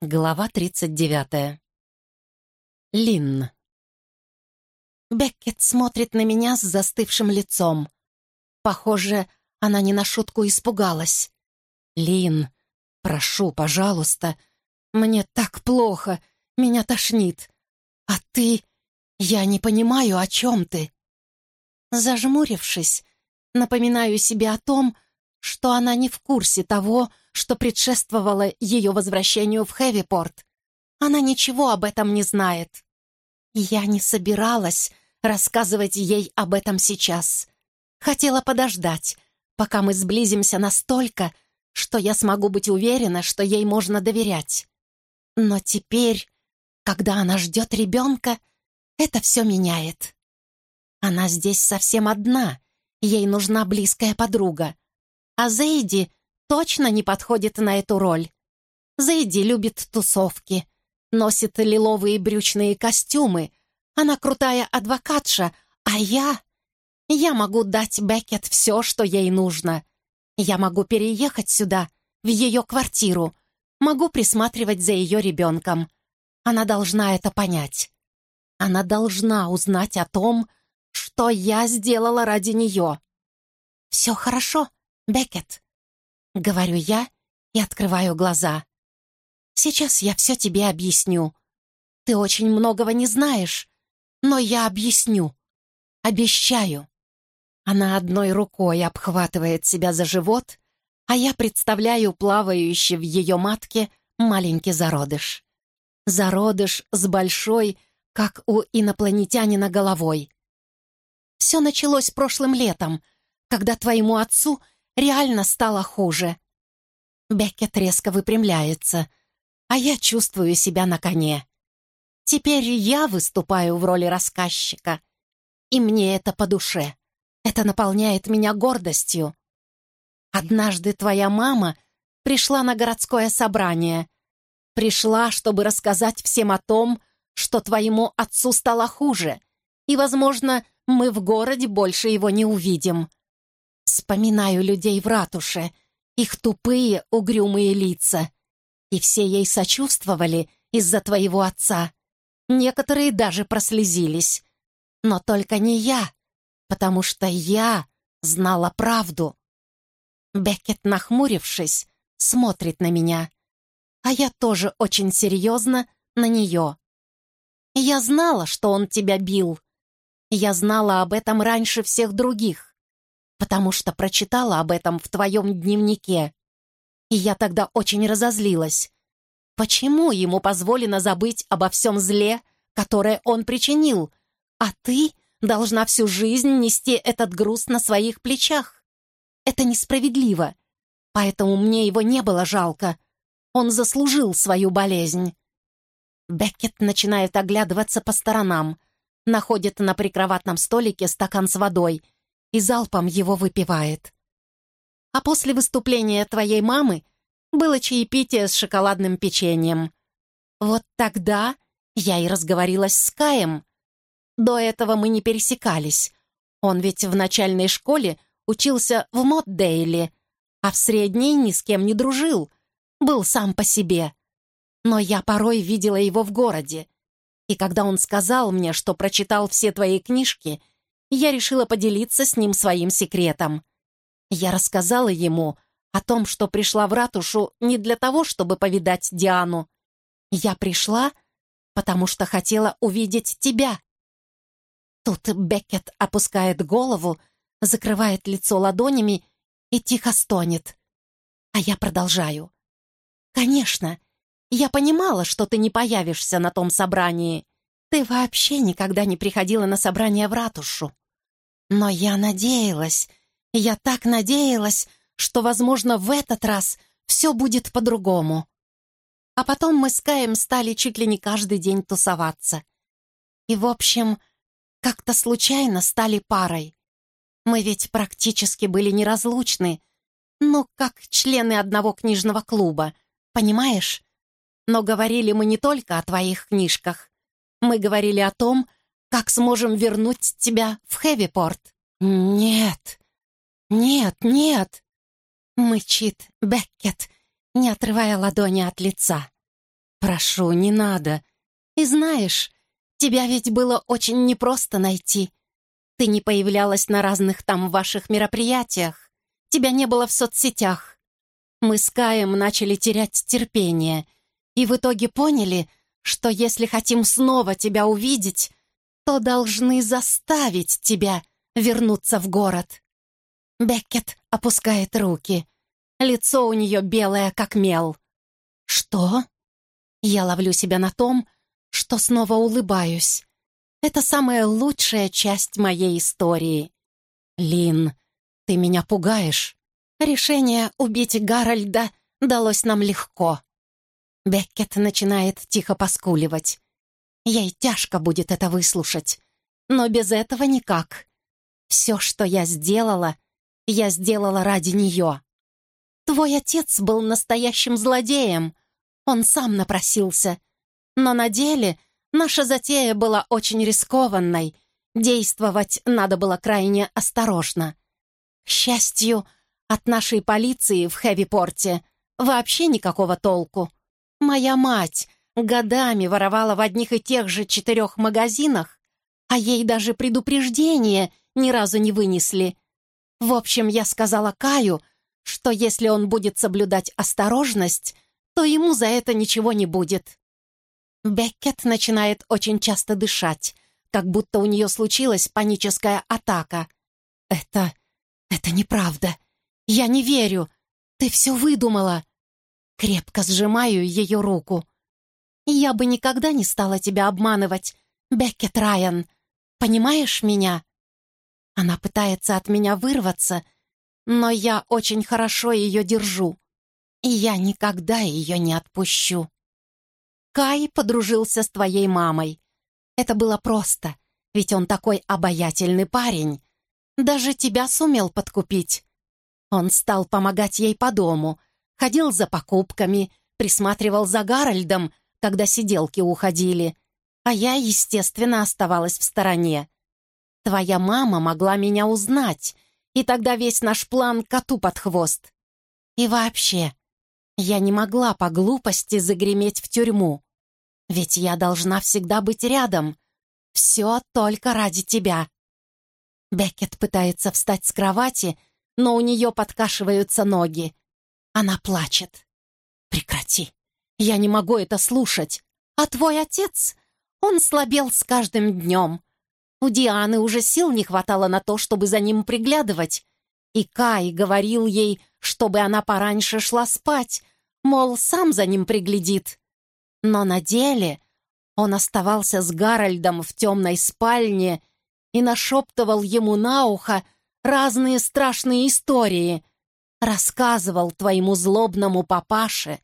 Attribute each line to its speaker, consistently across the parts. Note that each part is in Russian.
Speaker 1: Глава 39. Лин. Беккет смотрит на меня с застывшим лицом. Похоже, она не на шутку испугалась. «Лин, прошу, пожалуйста. Мне так плохо, меня тошнит. А ты... Я не понимаю, о чем ты». Зажмурившись, напоминаю себе о том, что она не в курсе того, что предшествовало ее возвращению в Хэвипорт. Она ничего об этом не знает. Я не собиралась рассказывать ей об этом сейчас. Хотела подождать, пока мы сблизимся настолько, что я смогу быть уверена, что ей можно доверять. Но теперь, когда она ждет ребенка, это все меняет. Она здесь совсем одна, ей нужна близкая подруга. А Зейди точно не подходит на эту роль. Зейди любит тусовки, носит лиловые брючные костюмы. Она крутая адвокатша, а я... Я могу дать Беккет все, что ей нужно. Я могу переехать сюда, в ее квартиру. Могу присматривать за ее ребенком. Она должна это понять. Она должна узнать о том, что я сделала ради нее. «Все хорошо, Беккет», Говорю я и открываю глаза. Сейчас я все тебе объясню. Ты очень многого не знаешь, но я объясню. Обещаю. Она одной рукой обхватывает себя за живот, а я представляю плавающий в ее матке маленький зародыш. Зародыш с большой, как у инопланетянина, головой. Все началось прошлым летом, когда твоему отцу реально стало хуже. Беккет резко выпрямляется, а я чувствую себя на коне. Теперь я выступаю в роли рассказчика, и мне это по душе. Это наполняет меня гордостью. Однажды твоя мама пришла на городское собрание. Пришла, чтобы рассказать всем о том, что твоему отцу стало хуже, и, возможно, мы в городе больше его не увидим. Вспоминаю людей в ратуше, их тупые, угрюмые лица. И все ей сочувствовали из-за твоего отца. Некоторые даже прослезились. Но только не я, потому что я знала правду. Беккет, нахмурившись, смотрит на меня. А я тоже очень серьезно на нее. Я знала, что он тебя бил. Я знала об этом раньше всех других потому что прочитала об этом в твоем дневнике. И я тогда очень разозлилась. Почему ему позволено забыть обо всем зле, которое он причинил, а ты должна всю жизнь нести этот груз на своих плечах? Это несправедливо, поэтому мне его не было жалко. Он заслужил свою болезнь. Беккет начинает оглядываться по сторонам, находит на прикроватном столике стакан с водой — и залпом его выпивает. А после выступления твоей мамы было чаепитие с шоколадным печеньем. Вот тогда я и разговорилась с Каем. До этого мы не пересекались. Он ведь в начальной школе учился в Моддейле, а в средней ни с кем не дружил, был сам по себе. Но я порой видела его в городе. И когда он сказал мне, что прочитал все твои книжки — я решила поделиться с ним своим секретом. Я рассказала ему о том, что пришла в ратушу не для того, чтобы повидать Диану. Я пришла, потому что хотела увидеть тебя. Тут Беккет опускает голову, закрывает лицо ладонями и тихо стонет. А я продолжаю. «Конечно, я понимала, что ты не появишься на том собрании. Ты вообще никогда не приходила на собрание в ратушу. Но я надеялась, я так надеялась, что, возможно, в этот раз все будет по-другому. А потом мы с Каем стали чуть ли не каждый день тусоваться. И, в общем, как-то случайно стали парой. Мы ведь практически были неразлучны, ну, как члены одного книжного клуба, понимаешь? Но говорили мы не только о твоих книжках. Мы говорили о том, как сможем вернуть тебя в Хэвипорт?» «Нет, нет, нет!» — мычит Беккет, не отрывая ладони от лица. «Прошу, не надо. И знаешь, тебя ведь было очень непросто найти. Ты не появлялась на разных там ваших мероприятиях. Тебя не было в соцсетях. Мы с Каем начали терять терпение, и в итоге поняли, что если хотим снова тебя увидеть, то должны заставить тебя вернуться в город». Беккет опускает руки. Лицо у нее белое, как мел. «Что?» Я ловлю себя на том, что снова улыбаюсь. Это самая лучшая часть моей истории. Лин, ты меня пугаешь. Решение убить Гарольда далось нам легко. Беккет начинает тихо поскуливать. Ей тяжко будет это выслушать. Но без этого никак. Все, что я сделала, я сделала ради нее. Твой отец был настоящим злодеем. Он сам напросился. Но на деле наша затея была очень рискованной. Действовать надо было крайне осторожно. К счастью, от нашей полиции в Хэвипорте вообще никакого толку. Моя мать годами воровала в одних и тех же четырех магазинах, а ей даже предупреждение ни разу не вынесли. В общем, я сказала Каю, что если он будет соблюдать осторожность, то ему за это ничего не будет. Беккет начинает очень часто дышать, как будто у нее случилась паническая атака. «Это... это неправда. Я не верю. Ты все выдумала». Крепко сжимаю ее руку. «Я бы никогда не стала тебя обманывать, Беккет Райан. Понимаешь меня?» Она пытается от меня вырваться — но я очень хорошо ее держу, и я никогда ее не отпущу. Кай подружился с твоей мамой. Это было просто, ведь он такой обаятельный парень. Даже тебя сумел подкупить. Он стал помогать ей по дому, ходил за покупками, присматривал за Гарольдом, когда сиделки уходили, а я, естественно, оставалась в стороне. Твоя мама могла меня узнать — и тогда весь наш план коту под хвост. И вообще, я не могла по глупости загреметь в тюрьму. Ведь я должна всегда быть рядом. Все только ради тебя. Беккет пытается встать с кровати, но у нее подкашиваются ноги. Она плачет. «Прекрати. Я не могу это слушать. А твой отец? Он слабел с каждым днем. У Дианы уже сил не хватало на то, чтобы за ним приглядывать. И Кай говорил ей, чтобы она пораньше шла спать, мол, сам за ним приглядит. Но на деле он оставался с Гарольдом в темной спальне и нашептывал ему на ухо разные страшные истории. Рассказывал твоему злобному папаше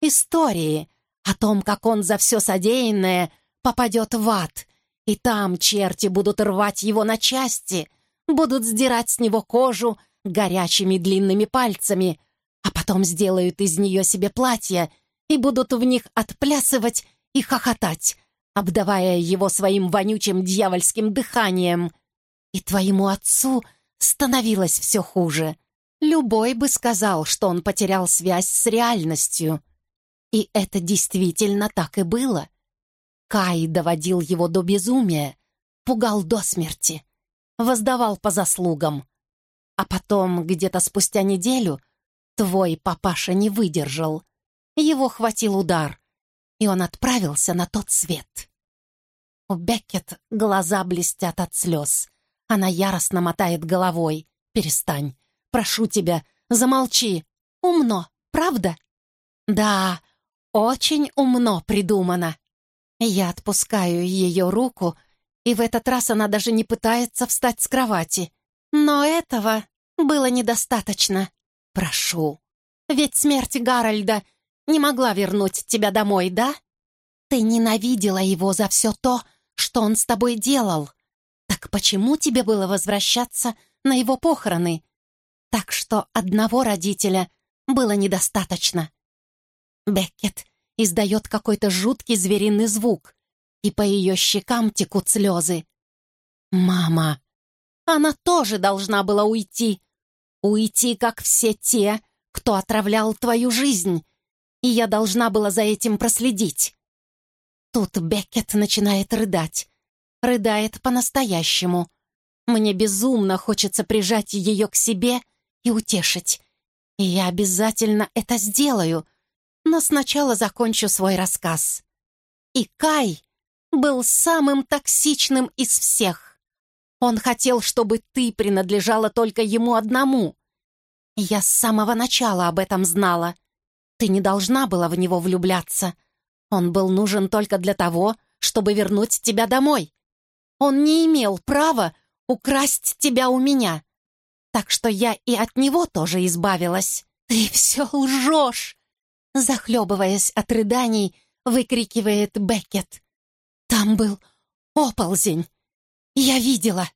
Speaker 1: истории о том, как он за все содеянное попадет в ад — и там черти будут рвать его на части, будут сдирать с него кожу горячими длинными пальцами, а потом сделают из нее себе платья и будут в них отплясывать и хохотать, обдавая его своим вонючим дьявольским дыханием. И твоему отцу становилось все хуже. Любой бы сказал, что он потерял связь с реальностью. И это действительно так и было. Кай доводил его до безумия, пугал до смерти, воздавал по заслугам. А потом, где-то спустя неделю, твой папаша не выдержал. Его хватил удар, и он отправился на тот свет. У Беккет глаза блестят от слез. Она яростно мотает головой. «Перестань. Прошу тебя, замолчи. Умно, правда?» «Да, очень умно придумано. Я отпускаю ее руку, и в этот раз она даже не пытается встать с кровати. Но этого было недостаточно. Прошу. Ведь смерть Гарольда не могла вернуть тебя домой, да? Ты ненавидела его за все то, что он с тобой делал. Так почему тебе было возвращаться на его похороны? Так что одного родителя было недостаточно. Беккет издает какой-то жуткий звериный звук, и по ее щекам текут слезы. «Мама! Она тоже должна была уйти! Уйти, как все те, кто отравлял твою жизнь! и я должна была за этим проследить. Тут Беккет начинает рыдать. Рыдает по-настоящему. Мне безумно хочется прижать ее к себе и утешить. И я обязательно это сделаю, но сначала закончу свой рассказ. И Кай был самым токсичным из всех. Он хотел, чтобы ты принадлежала только ему одному. Я с самого начала об этом знала. Ты не должна была в него влюбляться. Он был нужен только для того, чтобы вернуть тебя домой. Он не имел права украсть тебя у меня. Так что я и от него тоже избавилась. Ты все лжешь!» Захлебываясь от рыданий, выкрикивает Беккет. «Там был оползень. Я видела.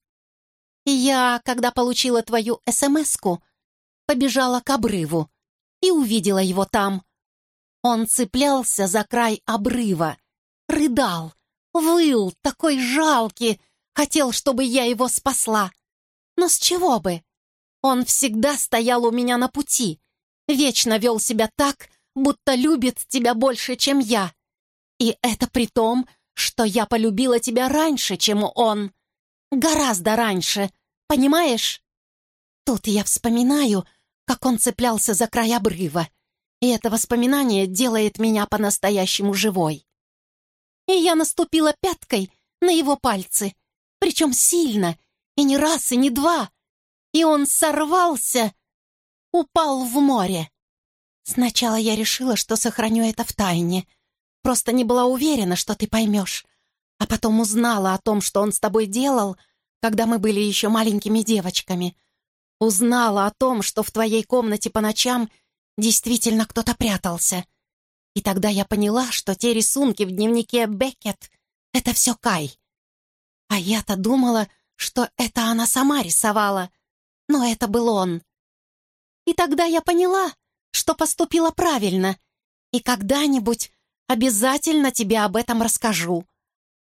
Speaker 1: Я, когда получила твою СМСку, побежала к обрыву и увидела его там. Он цеплялся за край обрыва, рыдал, выл, такой жалкий, хотел, чтобы я его спасла. Но с чего бы? Он всегда стоял у меня на пути, вечно вел себя так, будто любит тебя больше, чем я. И это при том, что я полюбила тебя раньше, чем он. Гораздо раньше, понимаешь? Тут я вспоминаю, как он цеплялся за край обрыва, и это воспоминание делает меня по-настоящему живой. И я наступила пяткой на его пальцы, причем сильно, и не раз, и не два, и он сорвался, упал в море. Сначала я решила, что сохраню это в тайне, просто не была уверена, что ты поймешь, а потом узнала о том, что он с тобой делал, когда мы были еще маленькими девочками — Узнала о том, что в твоей комнате по ночам действительно кто-то прятался. И тогда я поняла, что те рисунки в дневнике Беккет — это все Кай. А я-то думала, что это она сама рисовала, но это был он. И тогда я поняла, что поступила правильно, и когда-нибудь обязательно тебе об этом расскажу.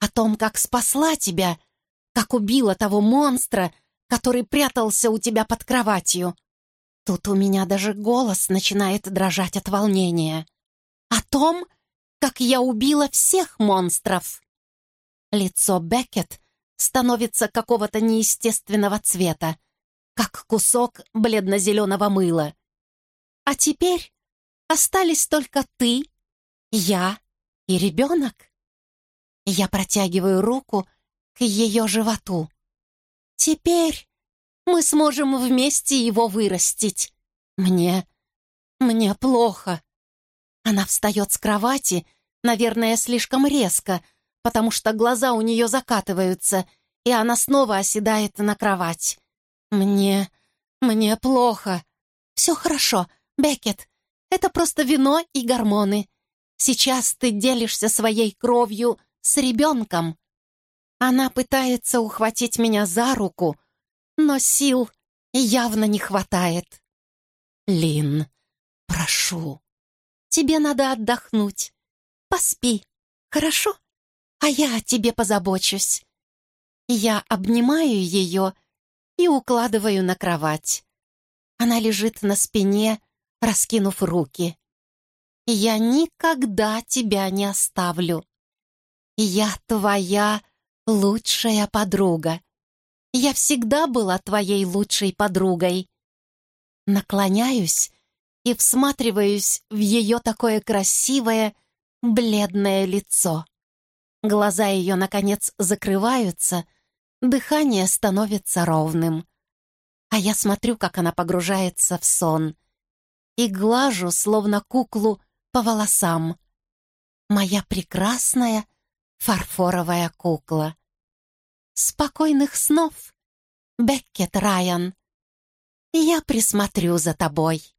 Speaker 1: О том, как спасла тебя, как убила того монстра — который прятался у тебя под кроватью. Тут у меня даже голос начинает дрожать от волнения. О том, как я убила всех монстров. Лицо Беккет становится какого-то неестественного цвета, как кусок бледно-зеленого мыла. А теперь остались только ты, я и ребенок. Я протягиваю руку к ее животу. Теперь мы сможем вместе его вырастить. Мне... мне плохо. Она встает с кровати, наверное, слишком резко, потому что глаза у нее закатываются, и она снова оседает на кровать. Мне... мне плохо. Все хорошо, Беккет. Это просто вино и гормоны. Сейчас ты делишься своей кровью с ребенком. Она пытается ухватить меня за руку, но сил явно не хватает. «Лин, прошу, тебе надо отдохнуть. Поспи, хорошо? А я о тебе позабочусь». Я обнимаю ее и укладываю на кровать. Она лежит на спине, раскинув руки. «Я никогда тебя не оставлю. Я твоя лучшая подруга. Я всегда была твоей лучшей подругой. Наклоняюсь и всматриваюсь в ее такое красивое, бледное лицо. Глаза ее, наконец, закрываются, дыхание становится ровным. А я смотрю, как она погружается в сон, и глажу, словно куклу, по волосам. Моя прекрасная, фарфоровая кукла. Спокойных снов, Беккет Райан. Я присмотрю за тобой.